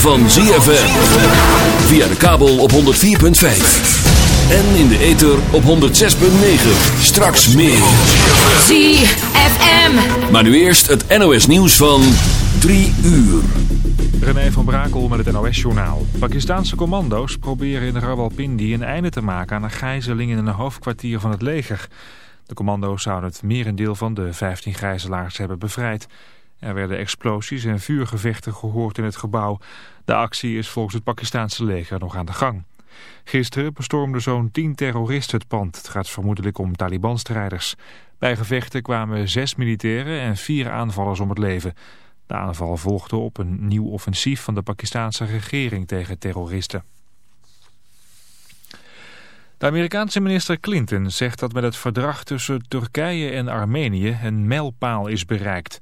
van ZFM. Via de kabel op 104.5. En in de ether op 106.9. Straks meer. ZFM. Maar nu eerst het NOS nieuws van 3 uur. René van Brakel met het NOS-journaal. Pakistanse commando's proberen in Rawalpindi een einde te maken aan een gijzeling in een hoofdkwartier van het leger. De commando's zouden het merendeel van de 15 gijzelaars hebben bevrijd. Er werden explosies en vuurgevechten gehoord in het gebouw. De actie is volgens het Pakistanse leger nog aan de gang. Gisteren bestormden zo'n tien terroristen het pand. Het gaat vermoedelijk om Taliban-strijders. Bij gevechten kwamen zes militairen en vier aanvallers om het leven. De aanval volgde op een nieuw offensief van de Pakistanse regering tegen terroristen. De Amerikaanse minister Clinton zegt dat met het verdrag tussen Turkije en Armenië een mijlpaal is bereikt...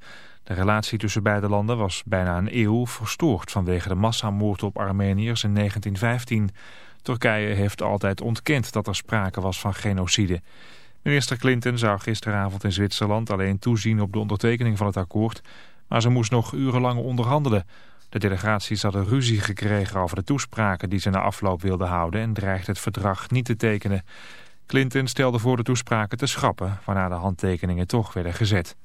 De relatie tussen beide landen was bijna een eeuw verstoord vanwege de massamoord op Armeniërs in 1915. Turkije heeft altijd ontkend dat er sprake was van genocide. Minister Clinton zou gisteravond in Zwitserland alleen toezien op de ondertekening van het akkoord, maar ze moest nog urenlang onderhandelen. De delegaties hadden ruzie gekregen over de toespraken die ze na afloop wilden houden en dreigde het verdrag niet te tekenen. Clinton stelde voor de toespraken te schrappen, waarna de handtekeningen toch werden gezet.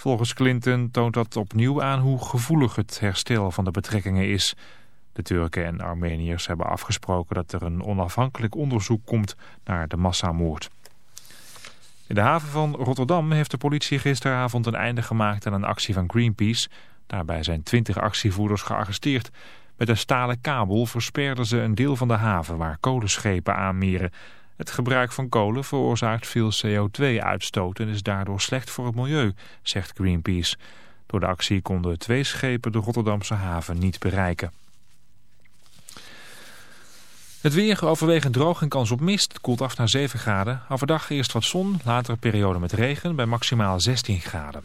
Volgens Clinton toont dat opnieuw aan hoe gevoelig het herstel van de betrekkingen is. De Turken en Armeniërs hebben afgesproken dat er een onafhankelijk onderzoek komt naar de massamoord. In de haven van Rotterdam heeft de politie gisteravond een einde gemaakt aan een actie van Greenpeace. Daarbij zijn twintig actievoerders gearresteerd. Met een stalen kabel versperden ze een deel van de haven waar kolenschepen aanmeren. Het gebruik van kolen veroorzaakt veel CO2-uitstoot en is daardoor slecht voor het milieu, zegt Greenpeace. Door de actie konden twee schepen de Rotterdamse haven niet bereiken. Het weer overwegend droog en kans op mist. Het koelt af naar 7 graden. Overdag eerst wat zon, later periode met regen bij maximaal 16 graden.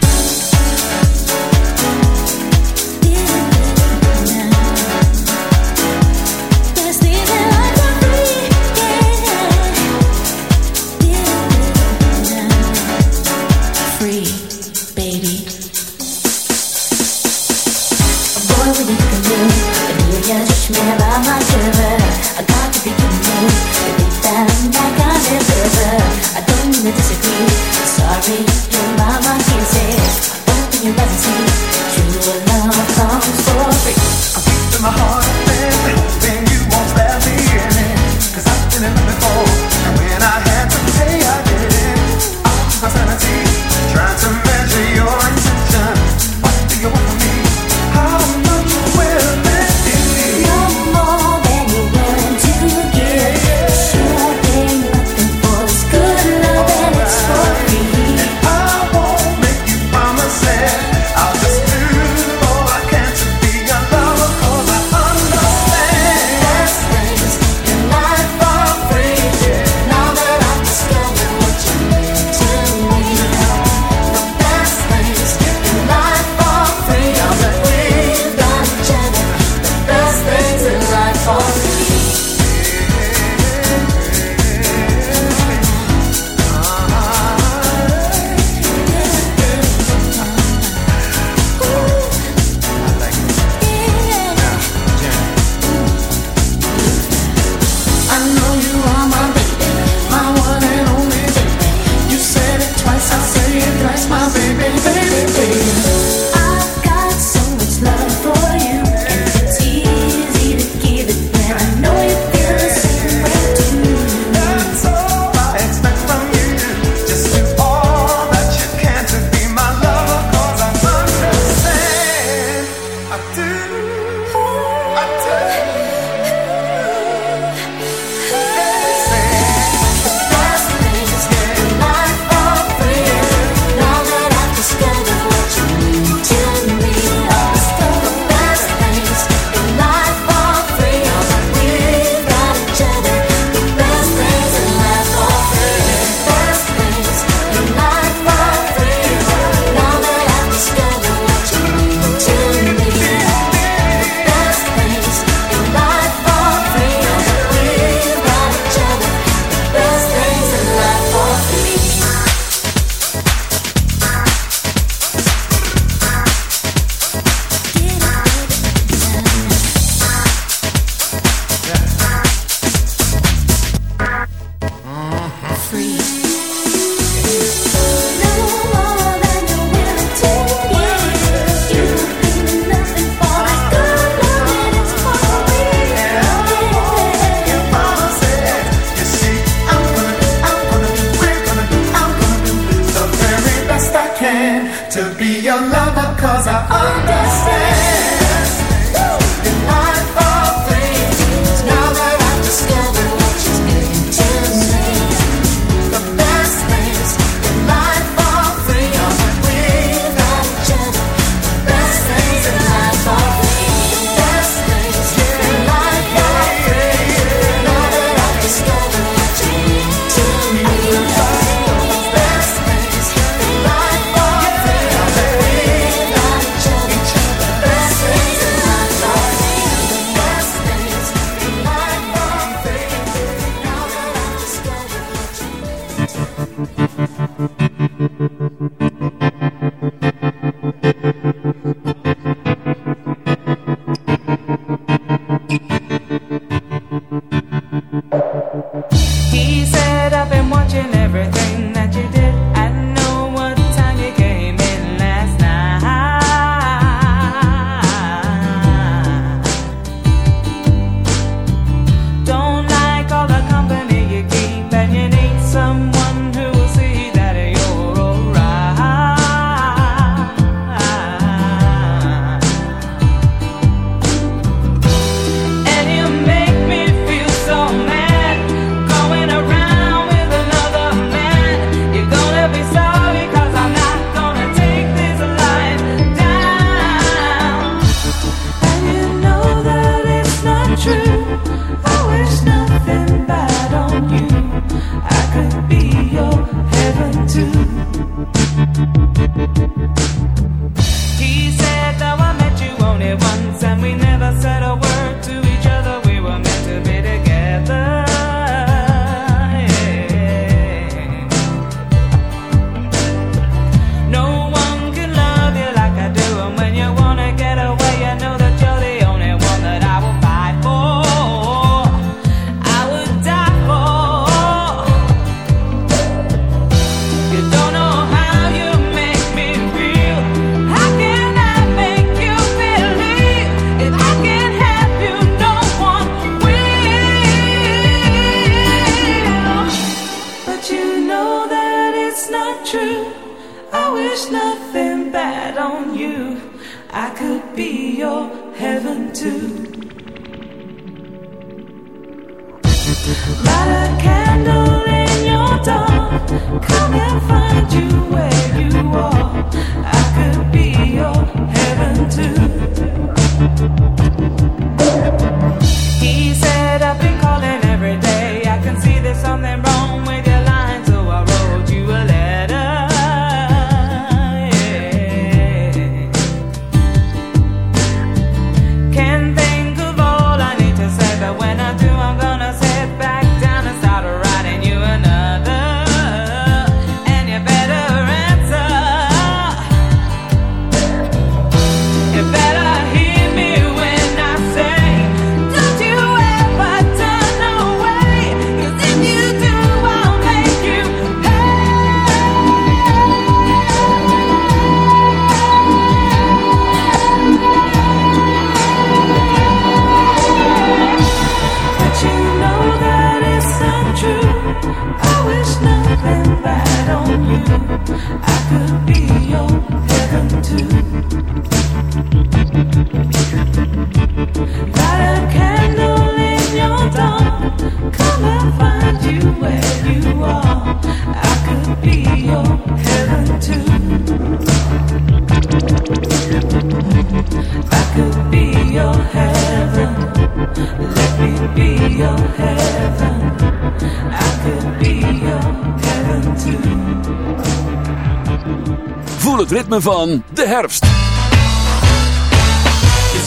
Voel het ritme van de herfst. It's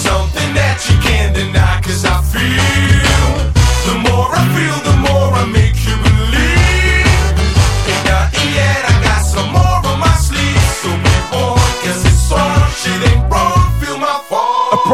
something that you can't deny, cause I feel. The more I feel, the more I make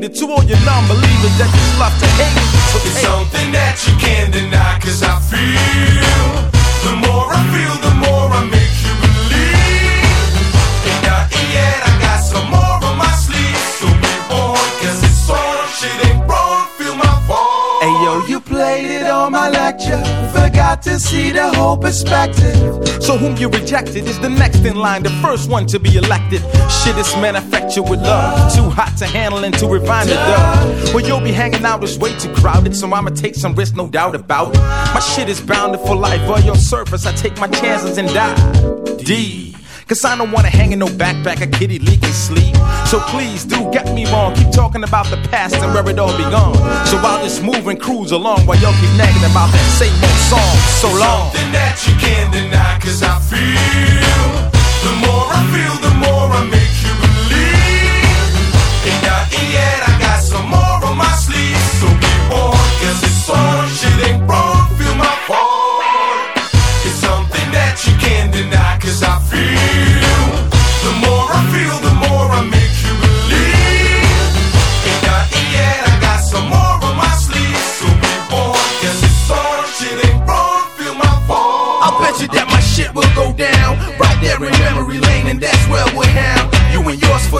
to all your non-believers that just love to hate it. It's it. something that you can't deny, cause I feel. The more I feel, the more I make you believe. Ain't nothing yet, I got some more it on my lecture. Forgot to see the whole perspective. So whom you rejected is the next in line, the first one to be elected. Shit is manufactured with love, too hot to handle and too refined to dub. Where you'll be hanging out is way too crowded, so I'ma take some risks, no doubt about it. My shit is bounded for life. On your surface, I take my chances and die. D. Cause I don't wanna hang in no backpack, a kitty leaking sleep. So please do get me wrong. Keep talking about the past and where it all begun. So I'll just and cruise along while y'all keep nagging about that same old song. So long. Something that you can't deny, cause I feel. The more I feel, the more I make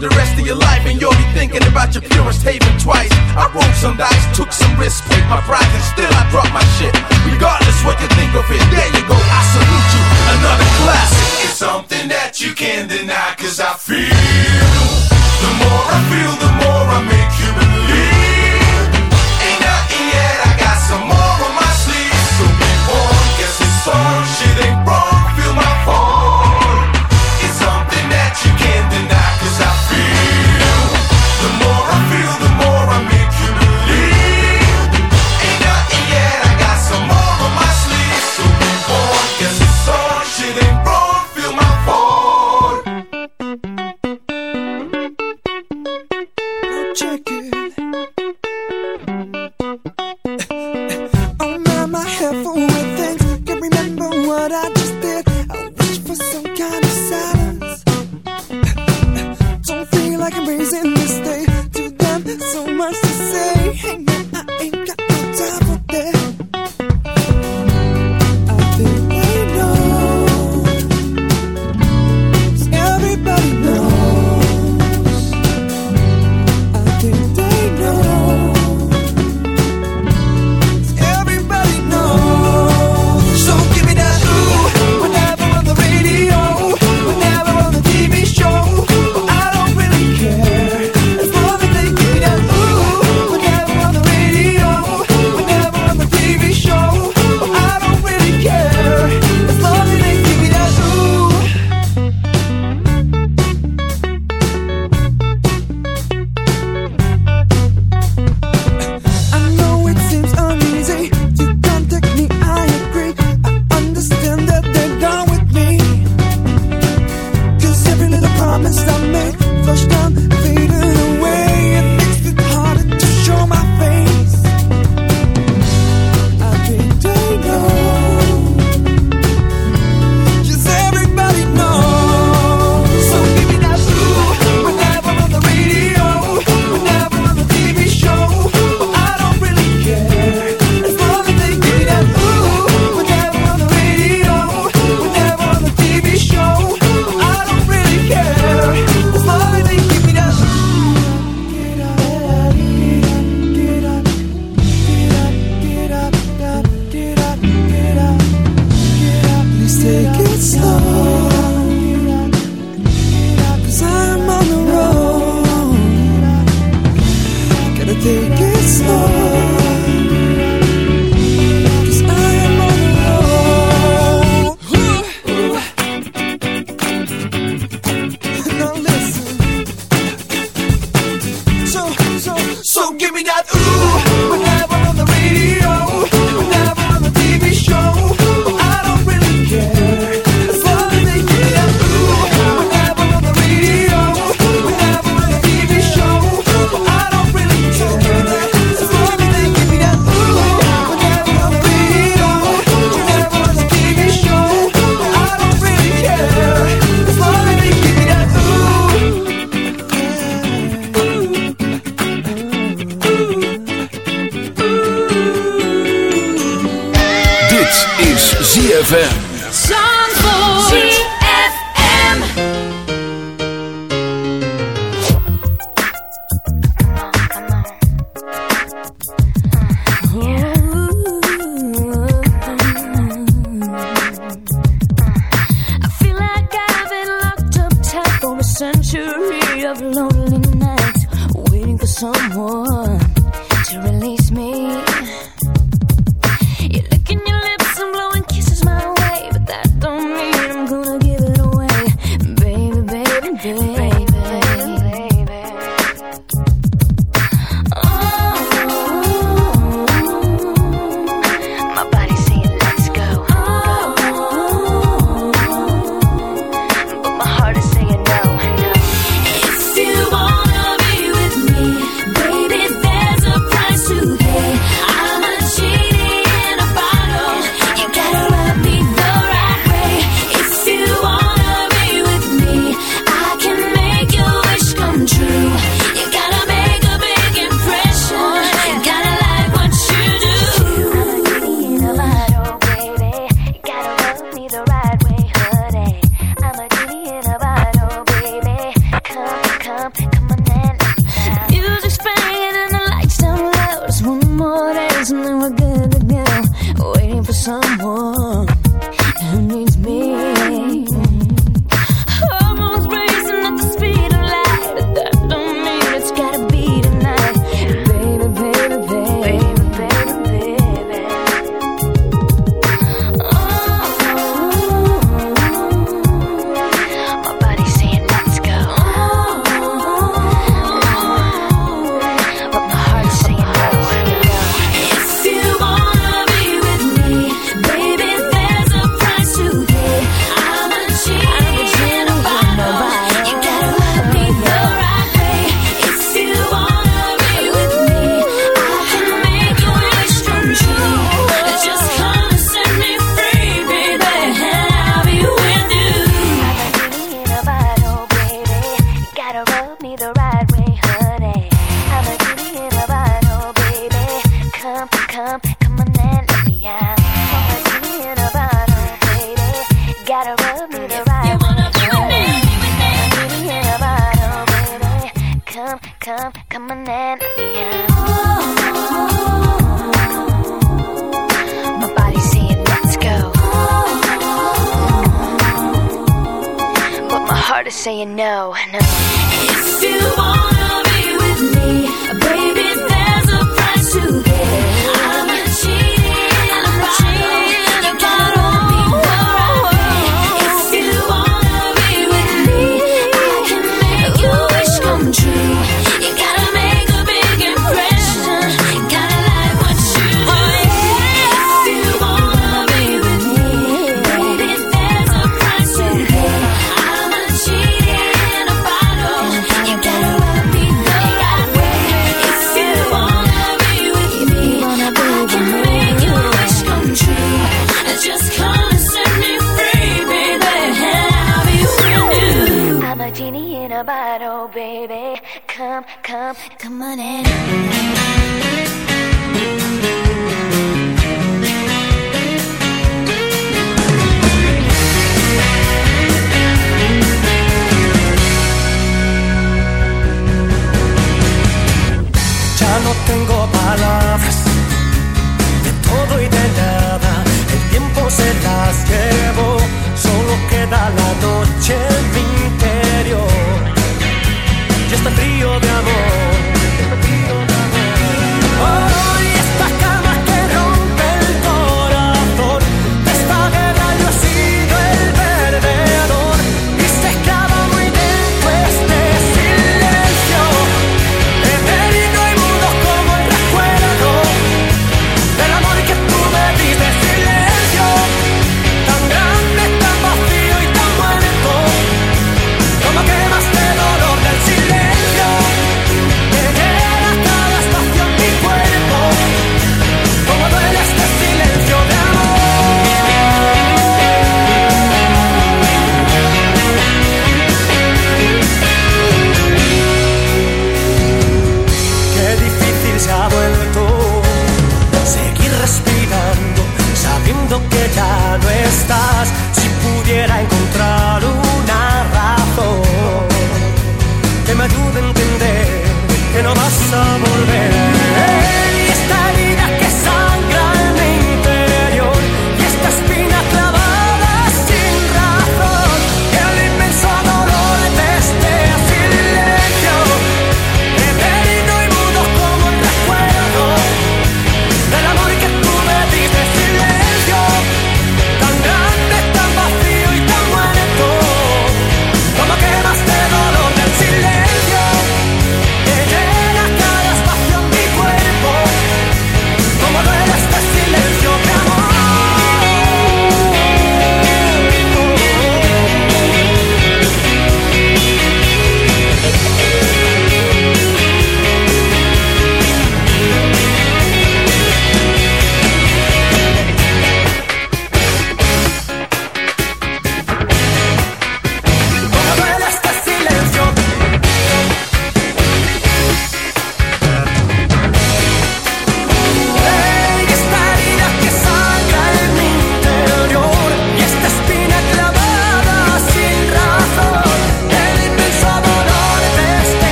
the rest of your life, and you'll be thinking about your purest haven twice. I rolled some dice, took some risks, paid my price, and still I dropped my shit.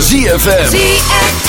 ZFM. ZFM.